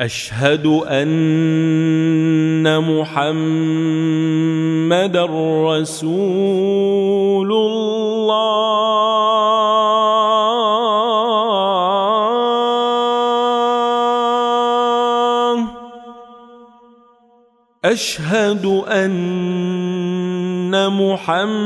أشهد أن محمد رسول الله. أشهد أن محمد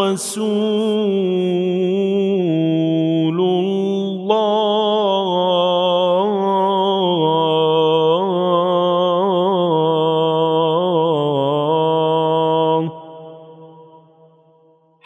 رسول